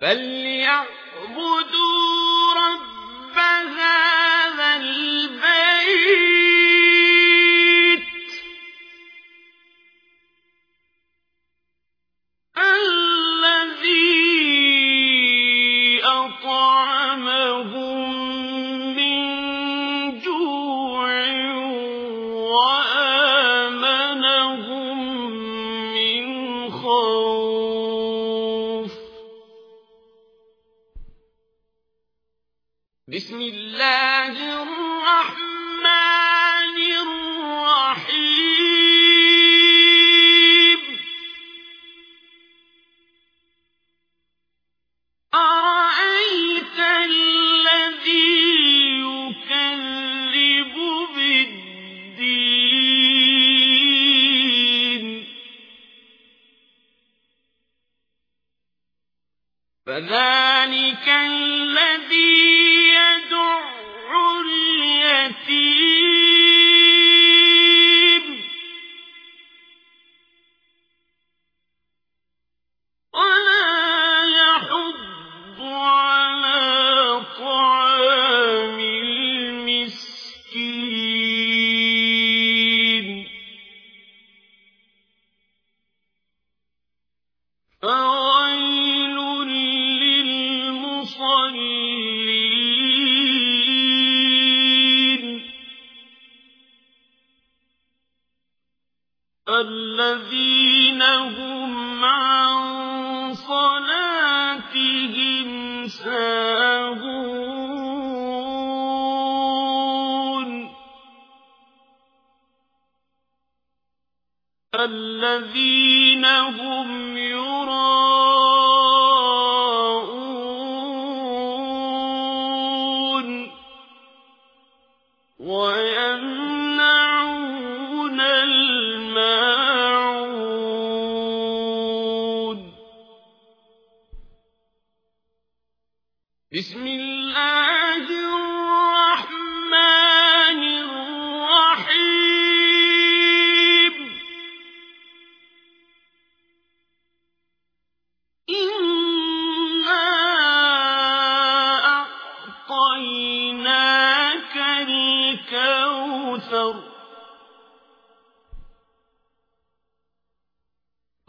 فليعبدوا رب هذا البيت الذي أطعمهم بسم الله الرحمن الرحيم. أرأيت الذي يكذب بالدين؟ فذلك الذي فويل للمصلين الذين هم عن صلاتهم ساهون الذين هم ويمنعون الماعون. بسم الله